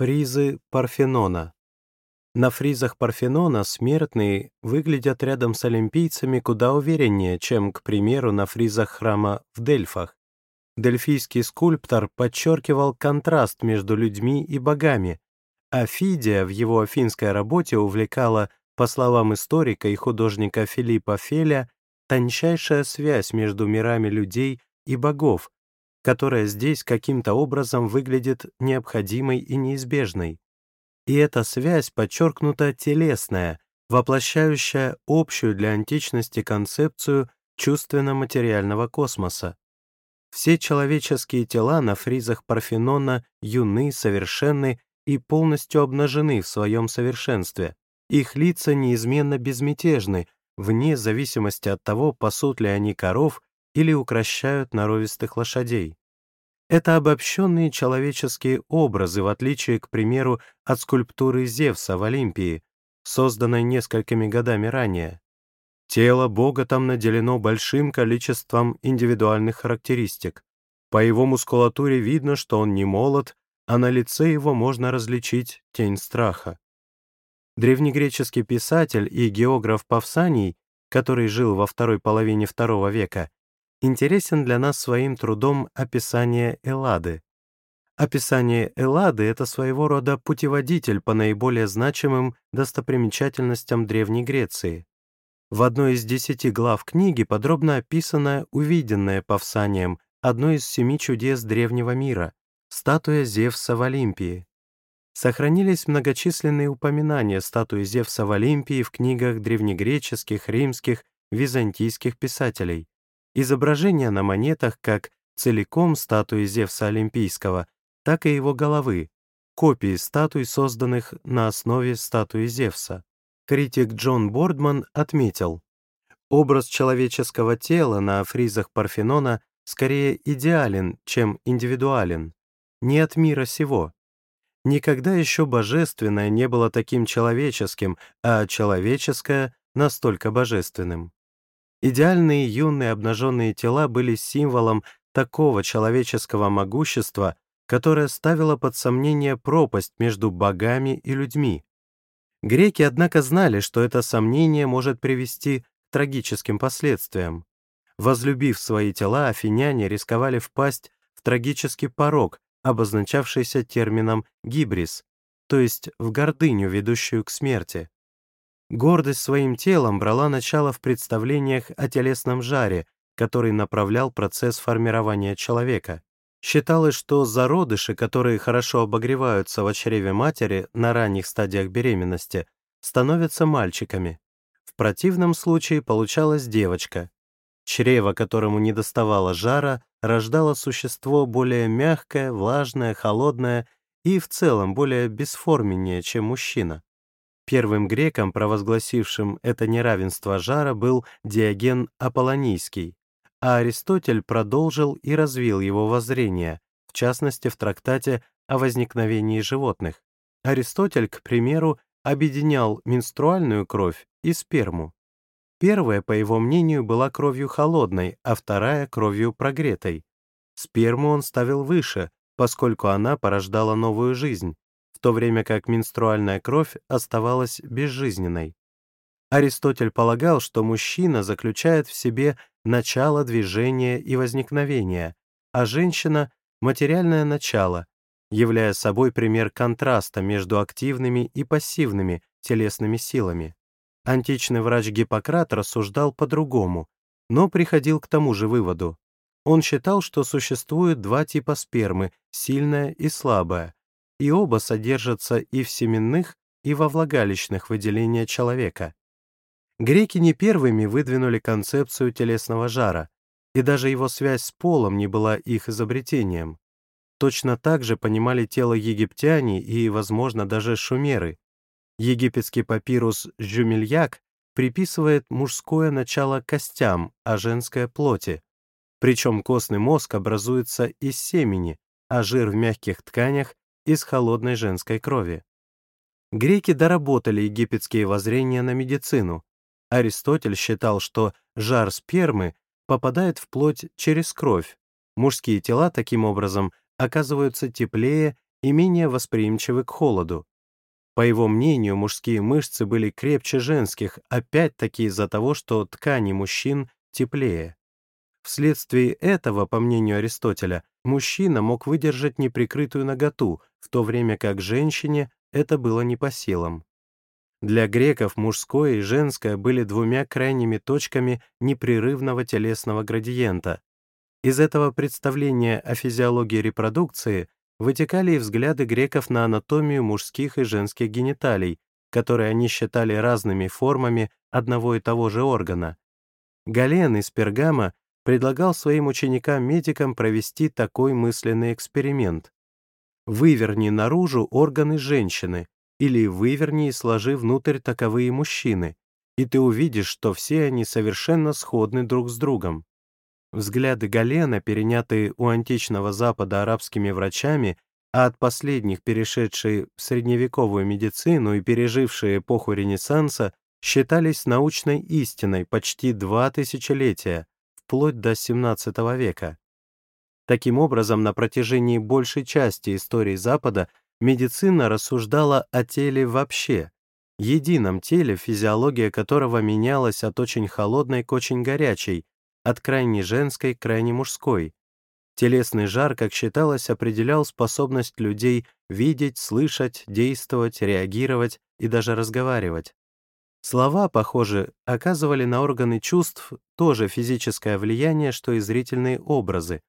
Фризы Парфенона На фризах Парфенона смертные выглядят рядом с олимпийцами куда увереннее, чем, к примеру, на фризах храма в Дельфах. Дельфийский скульптор подчеркивал контраст между людьми и богами, а Фидия в его афинской работе увлекала, по словам историка и художника Филиппа Феля, тончайшая связь между мирами людей и богов, которая здесь каким-то образом выглядит необходимой и неизбежной. И эта связь подчеркнута телесная, воплощающая общую для античности концепцию чувственно-материального космоса. Все человеческие тела на фризах Парфенона юны, совершенны и полностью обнажены в своем совершенстве. Их лица неизменно безмятежны, вне зависимости от того, пасут ли они коров или укращают норовистых лошадей. Это обобщенные человеческие образы, в отличие, к примеру, от скульптуры Зевса в Олимпии, созданной несколькими годами ранее. Тело Бога там наделено большим количеством индивидуальных характеристик. По его мускулатуре видно, что он не молод, а на лице его можно различить тень страха. Древнегреческий писатель и географ Павсаний, который жил во второй половине II века, интересен для нас своим трудом описание Эллады. Описание Эллады — это своего рода путеводитель по наиболее значимым достопримечательностям Древней Греции. В одной из десяти глав книги подробно описано увиденное Павсанием одно из семи чудес древнего мира — статуя Зевса в Олимпии. Сохранились многочисленные упоминания статуи Зевса в Олимпии в книгах древнегреческих, римских, византийских писателей. Изображения на монетах как целиком статуи Зевса Олимпийского, так и его головы, копии статуй, созданных на основе статуи Зевса. Критик Джон Бордман отметил, образ человеческого тела на фризах Парфенона скорее идеален, чем индивидуален, не от мира сего. Никогда еще божественное не было таким человеческим, а человеческое — настолько божественным. Идеальные юные обнаженные тела были символом такого человеческого могущества, которое ставило под сомнение пропасть между богами и людьми. Греки, однако, знали, что это сомнение может привести к трагическим последствиям. Возлюбив свои тела, афиняне рисковали впасть в трагический порог, обозначавшийся термином «гибрис», то есть в гордыню, ведущую к смерти. Гордость своим телом брала начало в представлениях о телесном жаре, который направлял процесс формирования человека. Считалось, что зародыши, которые хорошо обогреваются в чреве матери на ранних стадиях беременности, становятся мальчиками. В противном случае получалась девочка. Чрево, которому не доставало жара, рождало существо более мягкое, влажное, холодное и в целом более бесформеннее, чем мужчина. Первым греком, провозгласившим это неравенство жара, был Диоген Аполлонийский, а Аристотель продолжил и развил его воззрение, в частности в трактате о возникновении животных. Аристотель, к примеру, объединял менструальную кровь и сперму. Первая, по его мнению, была кровью холодной, а вторая — кровью прогретой. Сперму он ставил выше, поскольку она порождала новую жизнь, в то время как менструальная кровь оставалась безжизненной. Аристотель полагал, что мужчина заключает в себе начало движения и возникновения, а женщина — материальное начало, являя собой пример контраста между активными и пассивными телесными силами. Античный врач Гиппократ рассуждал по-другому, но приходил к тому же выводу. Он считал, что существует два типа спермы — сильная и слабая, и оба содержатся и в семенных, и во влагалищных выделениях человека. Греки не первыми выдвинули концепцию телесного жара, и даже его связь с полом не была их изобретением. Точно так же понимали тело египтяне и, возможно, даже шумеры. Египетский папирус «Жюмельяк» приписывает мужское начало костям, а женское — плоти. Причем костный мозг образуется из семени, а жир в мягких тканях из холодной женской крови. Греки доработали египетские воззрения на медицину. Аристотель считал, что жар спермы попадает в плоть через кровь. Мужские тела таким образом оказываются теплее и менее восприимчивы к холоду. По его мнению, мужские мышцы были крепче женских, опять-таки из-за того, что ткани мужчин теплее. Вследствие этого, по мнению Аристотеля, мужчина мог выдержать неприкрытую наготу, в то время как женщине это было не по силам. Для греков мужское и женское были двумя крайними точками непрерывного телесного градиента. Из этого представления о физиологии репродукции вытекали и взгляды греков на анатомию мужских и женских гениталий, которые они считали разными формами одного и того же органа. Гален из Пергама предлагал своим ученикам-медикам провести такой мысленный эксперимент. Выверни наружу органы женщины или выверни и сложи внутрь таковые мужчины, и ты увидишь, что все они совершенно сходны друг с другом. Взгляды Галена, перенятые у античного Запада арабскими врачами, а от последних перешедшие в средневековую медицину и пережившие эпоху Ренессанса, считались научной истиной почти два тысячелетия, вплоть до XVII века. Таким образом, на протяжении большей части истории Запада медицина рассуждала о теле вообще, едином теле, физиология которого менялась от очень холодной к очень горячей, от крайне женской к крайне мужской. Телесный жар, как считалось, определял способность людей видеть, слышать, действовать, реагировать и даже разговаривать. Слова, похоже, оказывали на органы чувств тоже физическое влияние, что и зрительные образы,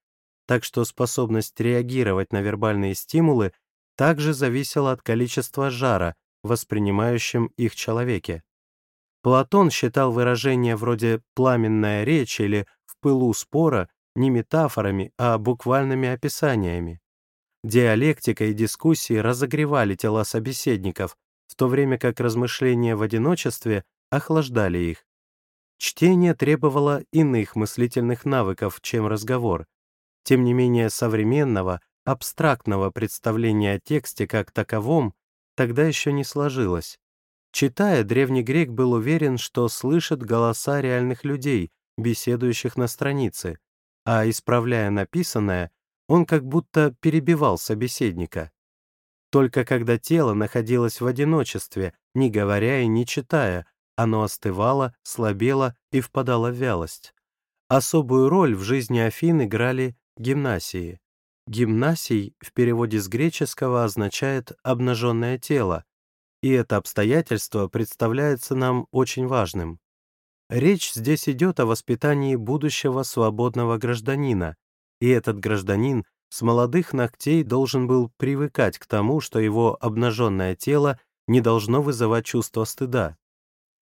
так что способность реагировать на вербальные стимулы также зависела от количества жара, воспринимающим их человеке. Платон считал выражения вроде «пламенная речь» или «в пылу спора» не метафорами, а буквальными описаниями. Диалектика и дискуссии разогревали тела собеседников, в то время как размышления в одиночестве охлаждали их. Чтение требовало иных мыслительных навыков, чем разговор. Тем не менее, современного, абстрактного представления о тексте как таковом тогда еще не сложилось. Читая, древний грек был уверен, что слышит голоса реальных людей, беседующих на странице, а исправляя написанное, он как будто перебивал собеседника. Только когда тело находилось в одиночестве, не говоря и не читая, оно остывало, слабело и впадало в вялость. Особую роль в жизни Афин играли гимнасии. Гимнасий в переводе с греческого означает «обнаженное тело», и это обстоятельство представляется нам очень важным. Речь здесь идет о воспитании будущего свободного гражданина, и этот гражданин с молодых ногтей должен был привыкать к тому, что его обнаженное тело не должно вызывать чувство стыда.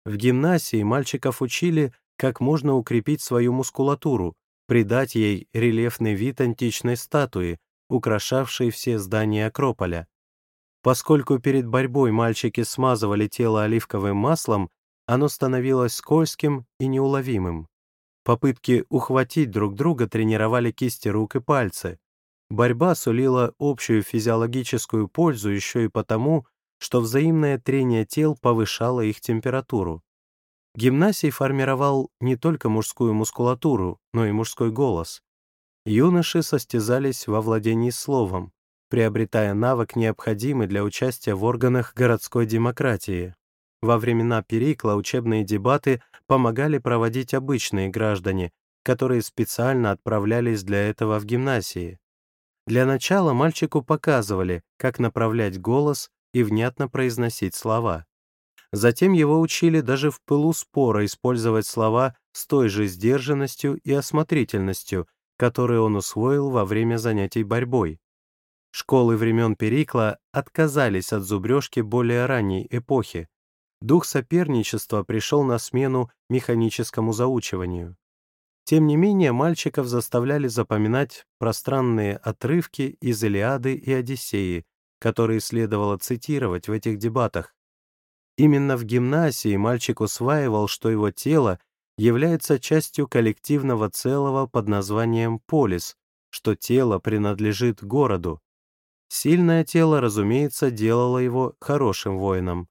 В гимнасии мальчиков учили, как можно укрепить свою мускулатуру, придать ей рельефный вид античной статуи, украшавшей все здания Акрополя. Поскольку перед борьбой мальчики смазывали тело оливковым маслом, оно становилось скользким и неуловимым. Попытки ухватить друг друга тренировали кисти рук и пальцы. Борьба сулила общую физиологическую пользу еще и потому, что взаимное трение тел повышало их температуру. Гимнасий формировал не только мужскую мускулатуру, но и мужской голос. Юноши состязались во владении словом, приобретая навык, необходимый для участия в органах городской демократии. Во времена Перикла учебные дебаты помогали проводить обычные граждане, которые специально отправлялись для этого в гимнасии. Для начала мальчику показывали, как направлять голос и внятно произносить слова. Затем его учили даже в пылу спора использовать слова с той же сдержанностью и осмотрительностью, которые он усвоил во время занятий борьбой. Школы времен Перикла отказались от зубрежки более ранней эпохи. Дух соперничества пришел на смену механическому заучиванию. Тем не менее, мальчиков заставляли запоминать пространные отрывки из Илиады и Одиссеи, которые следовало цитировать в этих дебатах. Именно в гимнасии мальчик усваивал, что его тело является частью коллективного целого под названием полис, что тело принадлежит городу. Сильное тело, разумеется, делало его хорошим воином.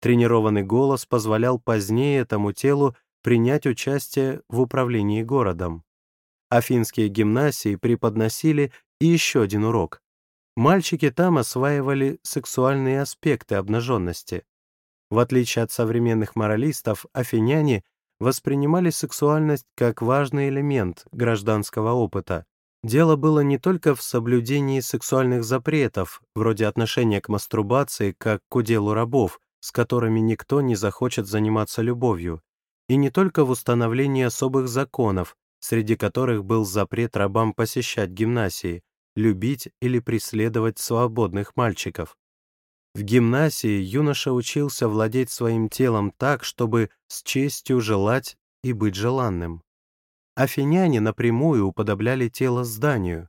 Тренированный голос позволял позднее этому телу принять участие в управлении городом. Афинские гимнасии преподносили и еще один урок. Мальчики там осваивали сексуальные аспекты обнаженности. В отличие от современных моралистов, афиняне воспринимали сексуальность как важный элемент гражданского опыта. Дело было не только в соблюдении сексуальных запретов, вроде отношения к мастурбации как к уделу рабов, с которыми никто не захочет заниматься любовью, и не только в установлении особых законов, среди которых был запрет рабам посещать гимнасии, любить или преследовать свободных мальчиков. В гимнасии юноша учился владеть своим телом так, чтобы с честью желать и быть желанным. Афиняне напрямую уподобляли тело зданию,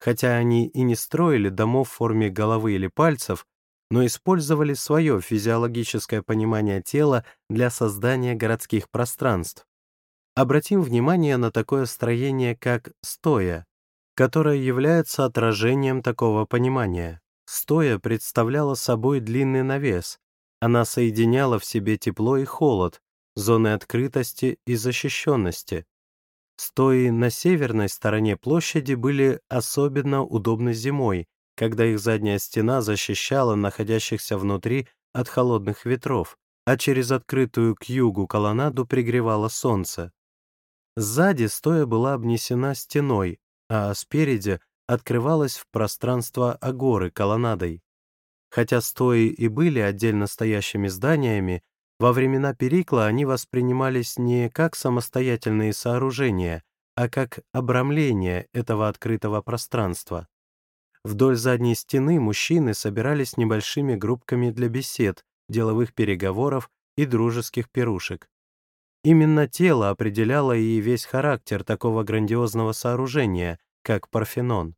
хотя они и не строили домов в форме головы или пальцев, но использовали свое физиологическое понимание тела для создания городских пространств. Обратим внимание на такое строение, как стоя, которая является отражением такого понимания. Стоя представляла собой длинный навес. Она соединяла в себе тепло и холод, зоны открытости и защищенности. Стои на северной стороне площади были особенно удобны зимой, когда их задняя стена защищала находящихся внутри от холодных ветров, а через открытую к югу колоннаду пригревало солнце. Сзади стоя была обнесена стеной, а спереди открывалась в пространство агоры колоннадой. Хотя стои и были отдельно стоящими зданиями, во времена Перикла они воспринимались не как самостоятельные сооружения, а как обрамление этого открытого пространства. Вдоль задней стены мужчины собирались небольшими группками для бесед, деловых переговоров и дружеских пирушек. Именно тело определяло и весь характер такого грандиозного сооружения, как Парфенон.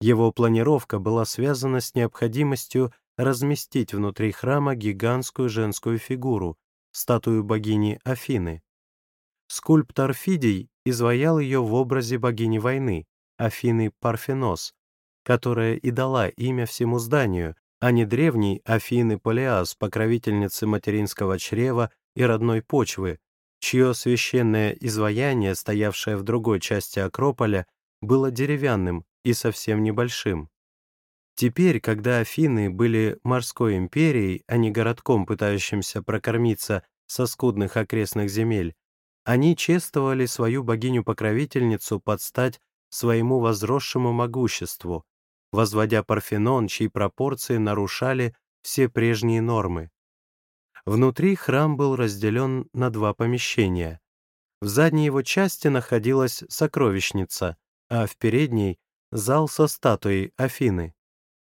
Его планировка была связана с необходимостью разместить внутри храма гигантскую женскую фигуру, статую богини Афины. Скульптор Фидий изваял ее в образе богини войны, Афины Парфенос, которая и дала имя всему зданию, а не древней Афины Полиас, покровительницы материнского чрева и родной почвы, чье священное изваяние, стоявшее в другой части Акрополя, было деревянным и совсем небольшим. Теперь, когда Афины были морской империей, а не городком, пытающимся прокормиться со скудных окрестных земель, они чествовали свою богиню-покровительницу под стать своему возросшему могуществу, возводя Парфенон, чьи пропорции нарушали все прежние нормы. Внутри храм был разделен на два помещения. В задней его части находилась сокровищница, а в передней — зал со статуей Афины.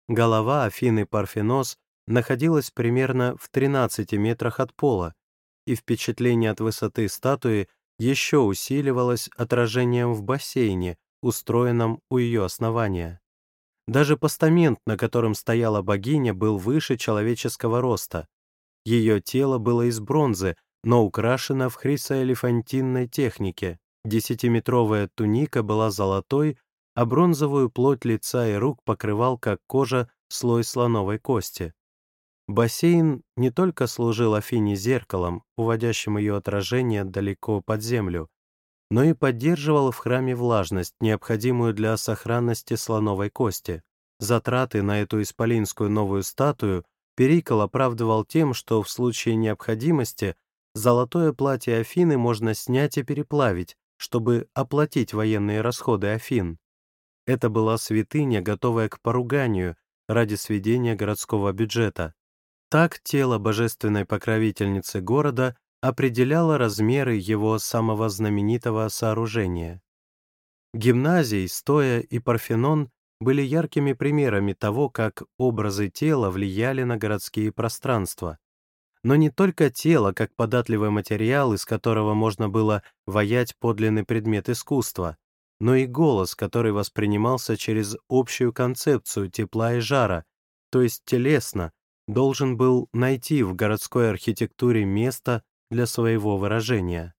Голова Афины Парфенос находилась примерно в 13 метрах от пола, и впечатление от высоты статуи еще усиливалось отражением в бассейне, устроенном у ее основания. Даже постамент, на котором стояла богиня, был выше человеческого роста. Ее тело было из бронзы, но украшено в хрисоэлефантинной технике. Десятиметровая туника была золотой, а бронзовую плоть лица и рук покрывал, как кожа, слой слоновой кости. Бассейн не только служил Афине зеркалом, уводящим ее отражение далеко под землю, но и поддерживал в храме влажность, необходимую для сохранности слоновой кости. Затраты на эту исполинскую новую статую Перикл оправдывал тем, что в случае необходимости золотое платье Афины можно снять и переплавить, чтобы оплатить военные расходы Афин. Это была святыня, готовая к поруганию ради сведения городского бюджета. Так тело божественной покровительницы города определяло размеры его самого знаменитого сооружения. Гимназии, Стоя и Парфенон были яркими примерами того, как образы тела влияли на городские пространства. Но не только тело, как податливый материал, из которого можно было ваять подлинный предмет искусства, но и голос, который воспринимался через общую концепцию тепла и жара, то есть телесно, должен был найти в городской архитектуре место для своего выражения.